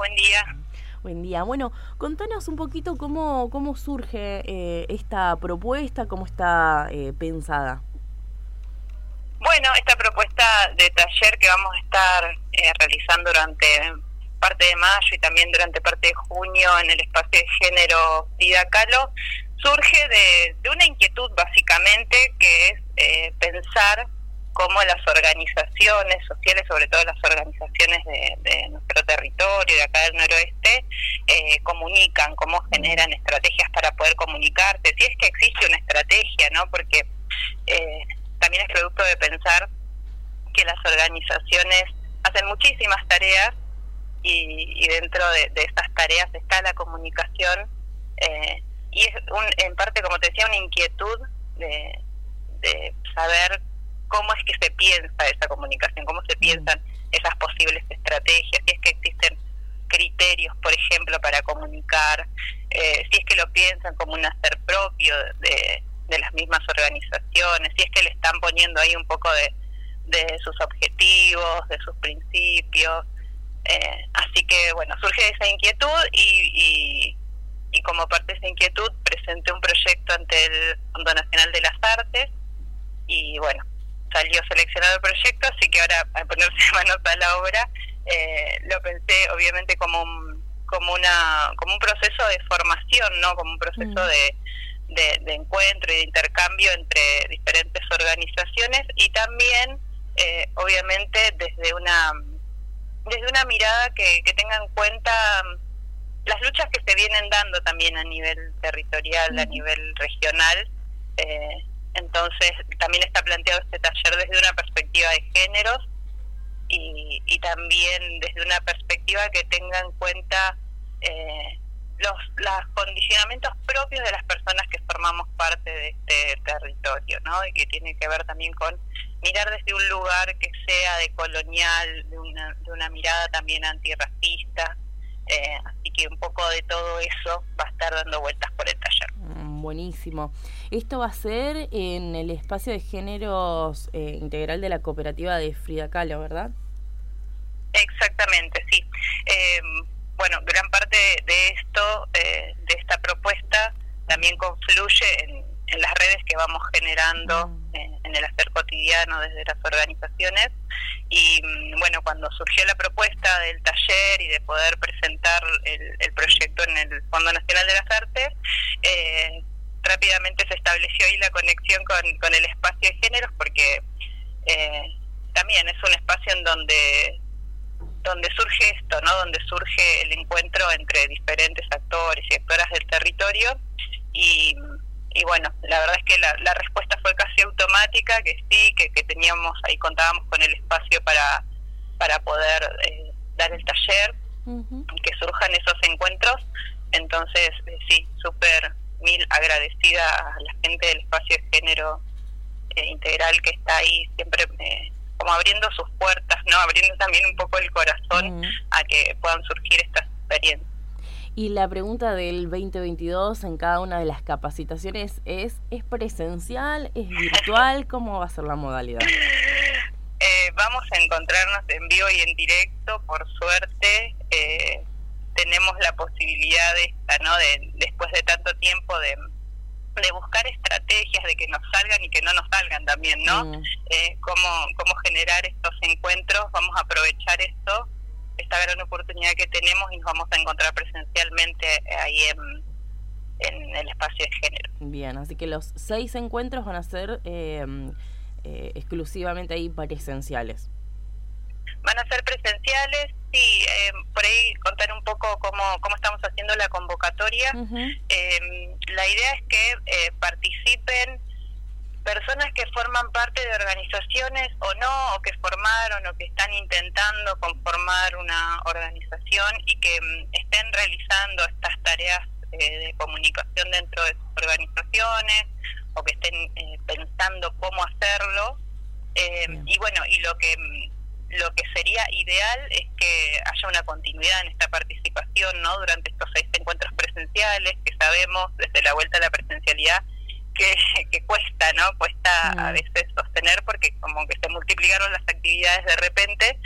buen día. Buen día. Bueno, contanos un poquito cómo, cómo surge eh, esta propuesta, cómo está eh, pensada. Bueno, esta propuesta de taller que vamos a estar eh, realizando durante parte de mayo y también durante parte de junio en el espacio de género Frida Kahlo surge de, de una inquietud básicamente que es pensar cómo las organizaciones sociales, sobre todo las organizaciones de, nuestro territorio, de acá del noroeste, eh, comunican, cómo generan estrategias para poder comunicarse, si es que existe una estrategia, ¿no? Porque eh, también es producto de pensar que las organizaciones hacen muchísimas tareas y, dentro de, de, esas tareas está la comunicación eh, y es un, en parte, como te decía, una inquietud de, de saber cómo es que se piensa esa comunicación, cómo se piensan esas posibles estrategias, si es que existen eh, si es que lo piensan como un hacer propio de, las mismas organizaciones, si es que le están poniendo ahí un poco de, sus objetivos, de sus principios. Eh, así que, bueno, surge esa inquietud y, y como parte de esa inquietud presenté un proyecto ante el Fondo Nacional de las Artes y, bueno, salió seleccionado el proyecto, así que ahora al ponerse manos a la obra, eh, lo pensé obviamente como un, como una como un proceso de formación, no como un proceso mm. de, de, encuentro y de intercambio entre diferentes organizaciones y también eh, obviamente desde una desde una mirada que, que tenga en cuenta las luchas que se vienen dando también a nivel territorial, a nivel regional, eh, entonces, también está planteado este taller desde una perspectiva de géneros y, y también desde una perspectiva que tenga en cuenta eh, los, los condicionamientos propios de las personas que formamos parte de este territorio, ¿no? Y que tiene que ver también con mirar desde un lugar que sea de colonial, de una, de una mirada también antirracista. Eh, así que un poco de todo eso va a estar dando vueltas por el taller. Mm, buenísimo. Esto va a ser en el espacio de géneros eh, integral de la cooperativa de Frida Kahlo, ¿verdad? Exactamente, sí. Eh, bueno, gran parte de esto, eh, de esta propuesta, también confluye en, las redes que vamos generando mm. en, el hacer cotidiano desde las organizaciones. Y mm, bueno, cuando surgió la propuesta del taller y de poder presentar el, el proyecto en el Fondo Nacional de las Artes, eh, rápidamente se estableció ahí la conexión con, con el espacio de géneros porque eh, también es un espacio en donde donde surge esto, ¿no? Donde surge el encuentro entre diferentes actores y actoras del territorio y, y bueno, la verdad es que la, la respuesta fue casi automática, que sí, que, que teníamos ahí contábamos con el espacio para para poder eh, dar el taller y que surjan esos encuentros. Entonces, eh, sí, súper mil agradecida a la gente del espacio de género eh, integral que está ahí siempre eh, como abriendo sus puertas, ¿no? Abriendo también un poco el corazón a que puedan surgir estas experiencias. Y la pregunta del 2022 en cada una de las capacitaciones es, ¿es presencial? ¿Es virtual? ¿Cómo va a ser la modalidad? Eh, vamos a encontrarnos en vivo y en directo, por suerte. Eh, tenemos la posibilidad de esta, ¿no? De, después de tanto tiempo de, de buscar estrategias de que nos salgan y que no nos salgan también, ¿no? Mm. Eh, cómo, cómo generar estos encuentros, vamos a aprovechar esto, esta gran oportunidad que tenemos y nos vamos a encontrar presencialmente ahí en, en el espacio de género. Bien, así que los seis encuentros van a ser eh, eh, exclusivamente ahí presenciales. Van a ser presenciales, sí, eh, por ahí contar un poco cómo, cómo estamos haciendo la convocatoria. Em, la idea es que eh, participen personas que forman parte de organizaciones o no, o que formaron o que están intentando conformar una organización y que mm, estén realizando estas tareas eh, de comunicación dentro de sus organizaciones o que estén pensando cómo hacerlo. Em, y bueno, y lo que mm, lo que sería ideal es que haya una continuidad en esta participación no durante estos seis encuentros presenciales que sabemos desde la vuelta a la presencialidad que, que cuesta no cuesta a mm. veces sostener porque como que se multiplicaron las actividades de repente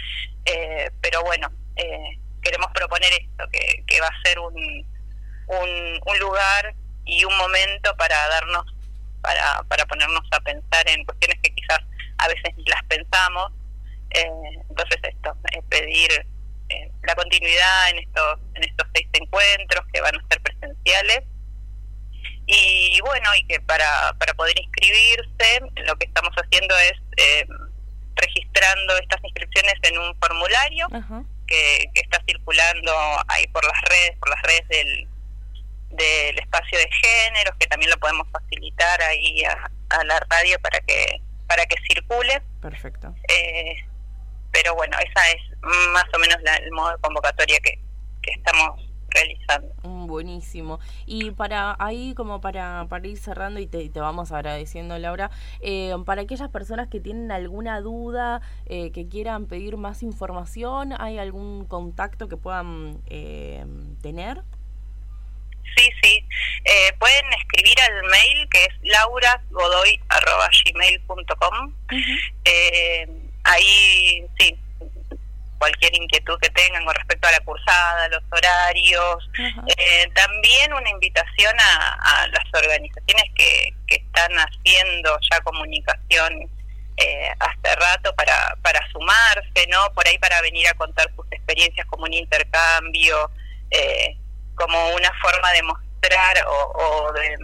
eh, pero bueno eh, queremos proponer esto que, que va a ser un, un, un lugar y un momento para darnos, para, para ponernos a pensar en cuestiones que quizás a veces ni las pensamos. Eh, entonces esto, eh, pedir eh, la continuidad en estos, en estos seis encuentros que van a ser presenciales. Y bueno, y que para, para poder inscribirse, lo que estamos haciendo es eh, registrando estas inscripciones en un formulario que, que, está circulando ahí por las redes, por las redes del, del espacio de géneros, que también lo podemos facilitar ahí a, a la radio para que para que circule. Perfecto. Eh, pero bueno, esa es más o menos la, el modo de convocatoria que, que estamos realizando. Mm, buenísimo. Y para ahí, como para, para ir cerrando y te, te vamos agradeciendo, Laura, eh, para aquellas personas que tienen alguna duda, eh, que quieran pedir más información, ¿hay algún contacto que puedan eh, tener? Sí, sí. Eh, pueden escribir al mail que es lauragodoy.gmail.com. Uh -huh. Ahí, sí, cualquier inquietud que tengan con respecto a la cursada, los horarios. Uh -huh. eh, también una invitación a, a las organizaciones que, que, están haciendo ya comunicación eh, hace rato para, para sumarse, ¿no? Por ahí para venir a contar sus experiencias como un intercambio. Eh, como una forma de mostrar o, o, de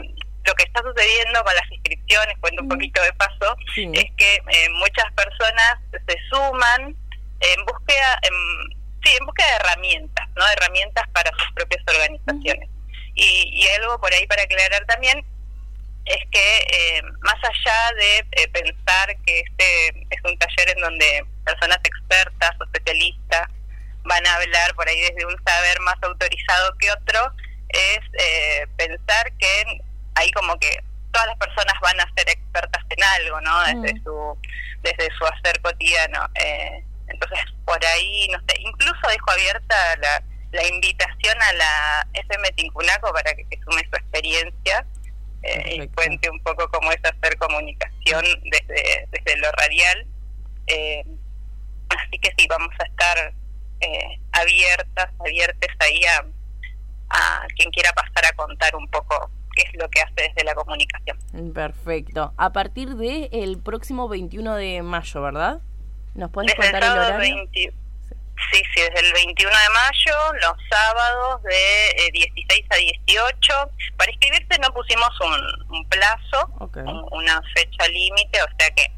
lo que está sucediendo con las inscripciones, cuento un poquito de paso, sí. es que eh, muchas personas se suman en búsqueda, en, sí, en búsqueda de herramientas, ¿no? Herramientas para sus propias organizaciones. Uh -huh. y, y, algo por ahí para aclarar también es que eh, más allá de eh, pensar que este es un taller en donde personas expertas o especialistas van a hablar por ahí desde un saber más autorizado que otro, es eh, pensar que ahí como que todas las personas van a ser expertas en algo, ¿no? Desde mm. su desde su hacer cotidiano. Eh, entonces, por ahí, no sé, incluso dejo abierta la, la invitación a la FM Tincunaco para que, que sume su experiencia eh, y cuente un poco cómo es hacer comunicación desde, desde lo radial. Eh, así que sí, vamos a estar eh, abiertas, abiertas ahí a, a quien quiera pasar a contar un poco qué es lo que hace desde la comunicación. Perfecto. A partir del el próximo 21 de mayo, ¿verdad? ¿Nos puedes desde contar el, el horario? 20, sí. sí, desde el 21 de mayo, los sábados de eh, 16 a 18. Para inscribirse no pusimos un, un plazo, okay. un, una fecha límite, o sea que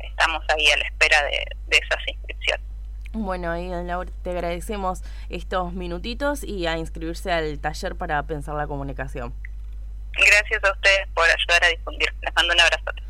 estamos ahí a la espera de, de esas inscripciones. Bueno, ahí Laura, te agradecemos estos minutitos y a inscribirse al taller para pensar la comunicación. Gracias a ustedes por ayudar a difundir. Les mando un abrazo.